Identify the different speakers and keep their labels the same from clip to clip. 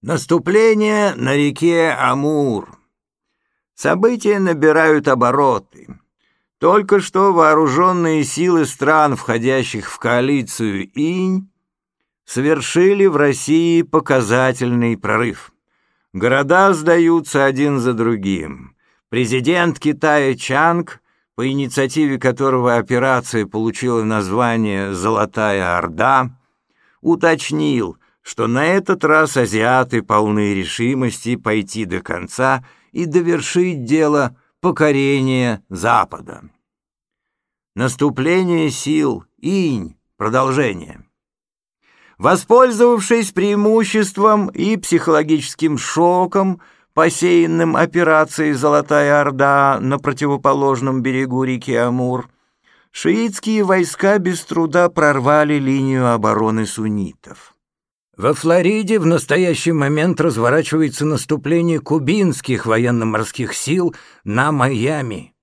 Speaker 1: Наступление на реке Амур. События набирают обороты. Только что вооруженные силы стран, входящих в коалицию Инь, совершили в России показательный прорыв. Города сдаются один за другим. Президент Китая Чанг, по инициативе которого операция получила название «Золотая Орда», уточнил – что на этот раз азиаты полны решимости пойти до конца и довершить дело покорения Запада. Наступление сил Инь. Продолжение. Воспользовавшись преимуществом и психологическим шоком, посеянным операцией «Золотая Орда» на противоположном берегу реки Амур, шиитские войска без труда прорвали линию обороны суннитов. Во Флориде в настоящий момент разворачивается наступление кубинских военно-морских сил на Майами.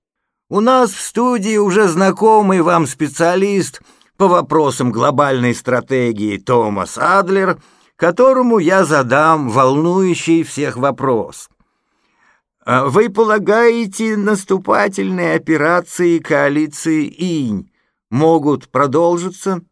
Speaker 1: У нас в студии уже знакомый вам специалист по вопросам глобальной стратегии Томас Адлер, которому я задам волнующий всех вопрос. А вы полагаете, наступательные операции коалиции Инь могут продолжиться?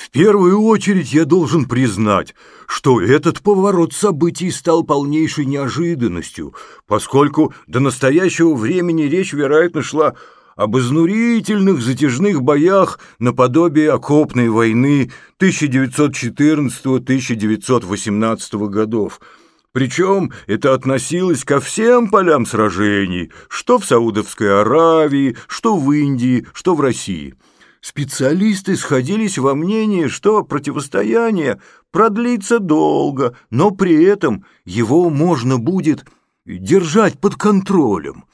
Speaker 2: В первую очередь я должен признать, что этот поворот событий стал полнейшей неожиданностью, поскольку до настоящего времени речь, вероятно, шла об изнурительных затяжных боях наподобие окопной войны 1914-1918 годов. Причем это относилось ко всем полям сражений, что в Саудовской Аравии, что в Индии, что в России – Специалисты сходились во мнении, что противостояние продлится долго, но при этом его можно будет держать под контролем.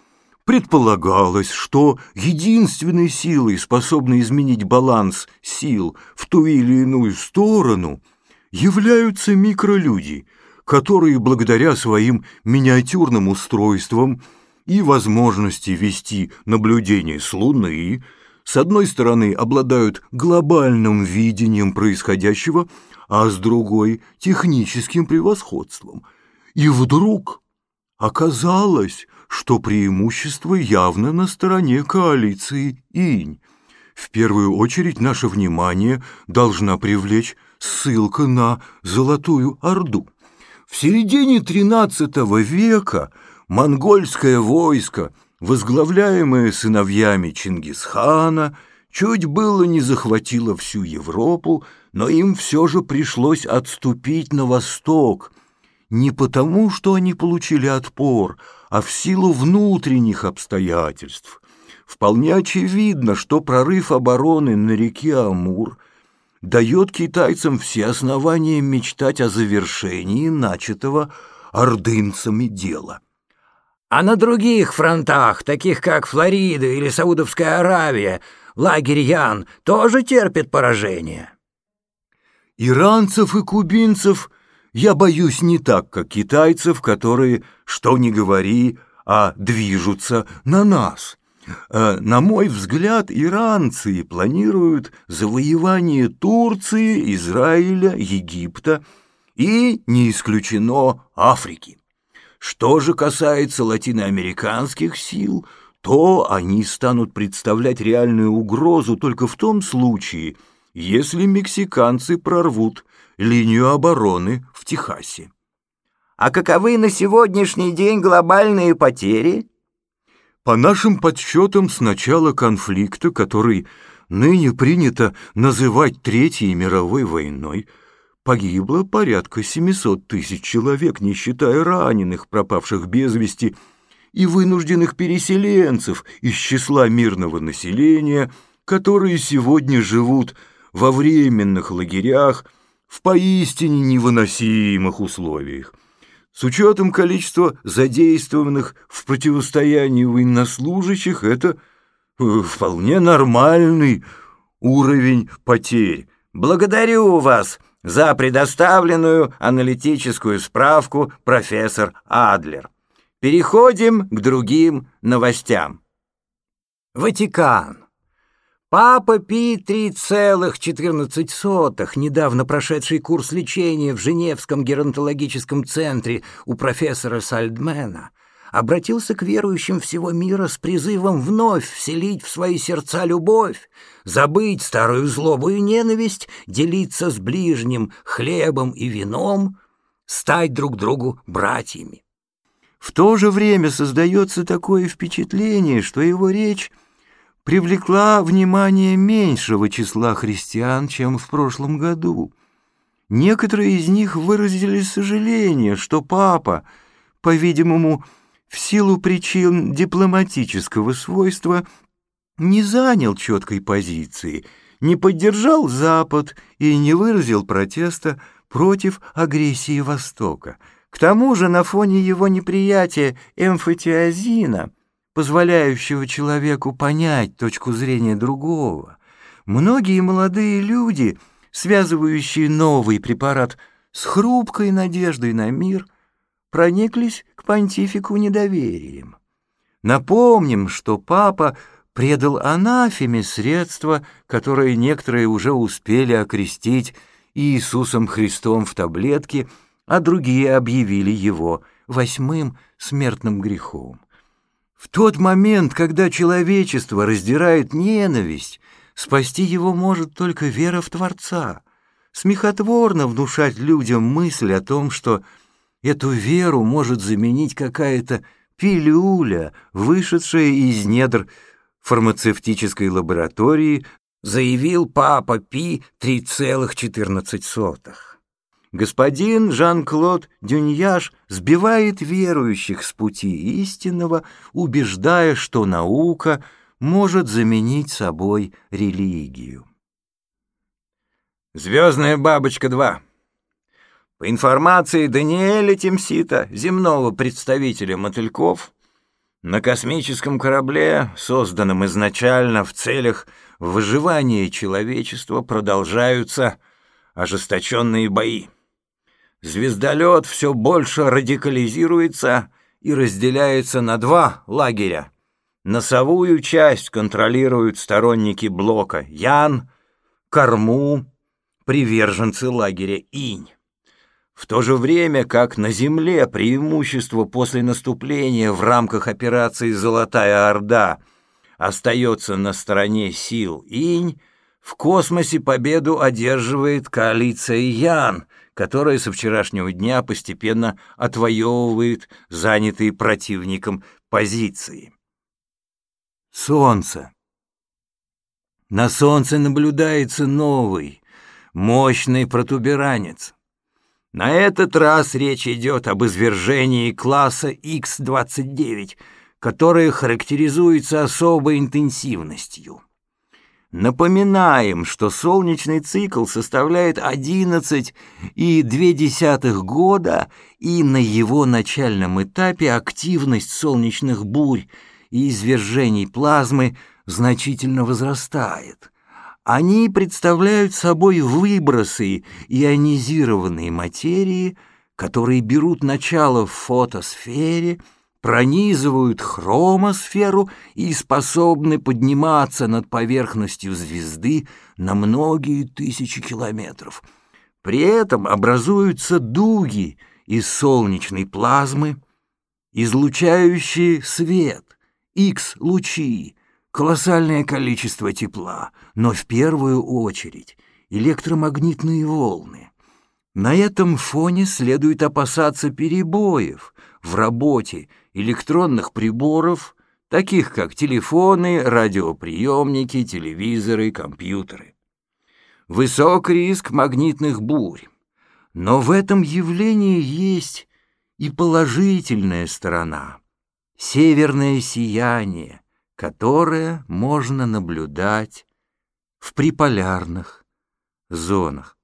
Speaker 2: Предполагалось, что единственной силой, способной изменить баланс сил в ту или иную сторону, являются микролюди, которые благодаря своим миниатюрным устройствам и возможности вести наблюдение с Луны с одной стороны, обладают глобальным видением происходящего, а с другой — техническим превосходством. И вдруг оказалось, что преимущество явно на стороне коалиции Инь. В первую очередь наше внимание должна привлечь ссылка на Золотую Орду. В середине XIII века монгольское войско — возглавляемая сыновьями Чингисхана, чуть было не захватила всю Европу, но им все же пришлось отступить на восток, не потому, что они получили отпор, а в силу внутренних обстоятельств. Вполне очевидно, что прорыв обороны на реке Амур дает китайцам все основания мечтать о завершении начатого ордынцами дела.
Speaker 1: А на других фронтах, таких как Флорида или Саудовская Аравия, лагерь Ян тоже терпит поражение.
Speaker 2: Иранцев и кубинцев я боюсь не так, как китайцев, которые, что ни говори, а движутся на нас. Э, на мой взгляд, иранцы планируют завоевание Турции, Израиля, Египта и, не исключено, Африки. Что же касается латиноамериканских сил, то они станут представлять реальную угрозу только в том случае, если мексиканцы прорвут линию обороны в Техасе.
Speaker 1: А каковы на сегодняшний день глобальные потери?
Speaker 2: По нашим подсчетам, с начала конфликта, который ныне принято называть Третьей мировой войной, Погибло порядка 700 тысяч человек, не считая раненых, пропавших без вести, и вынужденных переселенцев из числа мирного населения, которые сегодня живут во временных лагерях в поистине невыносимых условиях. С учетом количества задействованных в противостоянии военнослужащих, это э, вполне нормальный уровень потерь.
Speaker 1: «Благодарю вас!» За предоставленную аналитическую справку профессор Адлер. Переходим к другим новостям. Ватикан. Папа Пи 3,14, недавно прошедший курс лечения в Женевском геронтологическом центре у профессора Сальдмена, обратился к верующим всего мира с призывом вновь вселить в свои сердца любовь, забыть старую злобу и ненависть, делиться с ближним хлебом и вином, стать друг другу братьями. В то же время создается такое впечатление, что его речь привлекла внимание меньшего числа христиан, чем в прошлом году. Некоторые из них выразили сожаление, что папа, по-видимому, в силу причин дипломатического свойства, не занял четкой позиции, не поддержал Запад и не выразил протеста против агрессии Востока. К тому же на фоне его неприятия эмфатиазина, позволяющего человеку понять точку зрения другого, многие молодые люди, связывающие новый препарат с хрупкой надеждой на мир – прониклись к понтифику недоверием. Напомним, что папа предал анафеме средства, которые некоторые уже успели окрестить Иисусом Христом в таблетке, а другие объявили его восьмым смертным грехом. В тот момент, когда человечество раздирает ненависть, спасти его может только вера в Творца. Смехотворно внушать людям мысль о том, что Эту веру может заменить какая-то пилюля, вышедшая из недр фармацевтической лаборатории, заявил папа Пи 3,14. Господин Жан-Клод Дюньяш сбивает верующих с пути истинного, убеждая, что наука может заменить собой религию. «Звездная бабочка 2» По информации Даниэля Тимсита, земного представителя мотыльков, на космическом корабле, созданном изначально в целях выживания человечества, продолжаются ожесточенные бои. Звездолет все больше радикализируется и разделяется на два лагеря. Носовую часть контролируют сторонники блока Ян, корму — приверженцы лагеря Инь. В то же время, как на Земле преимущество после наступления в рамках операции «Золотая Орда» остается на стороне сил Инь, в космосе победу одерживает коалиция Ян, которая со вчерашнего дня постепенно отвоевывает занятые противником позиции. Солнце. На Солнце наблюдается новый, мощный протуберанец. На этот раз речь идет об извержении класса X-29, которое характеризуется особой интенсивностью. Напоминаем, что солнечный цикл составляет 11,2 года, и на его начальном этапе активность солнечных бурь и извержений плазмы значительно возрастает – они представляют собой выбросы ионизированной материи, которые берут начало в фотосфере, пронизывают хромосферу и способны подниматься над поверхностью звезды на многие тысячи километров. При этом образуются дуги из солнечной плазмы, излучающие свет, X-лучи, колоссальное количество тепла, но в первую очередь электромагнитные волны. На этом фоне следует опасаться перебоев в работе электронных приборов, таких как телефоны, радиоприемники, телевизоры, компьютеры. Высок риск магнитных бурь. Но в этом явлении есть и положительная сторона. Северное сияние — которое можно наблюдать в приполярных зонах.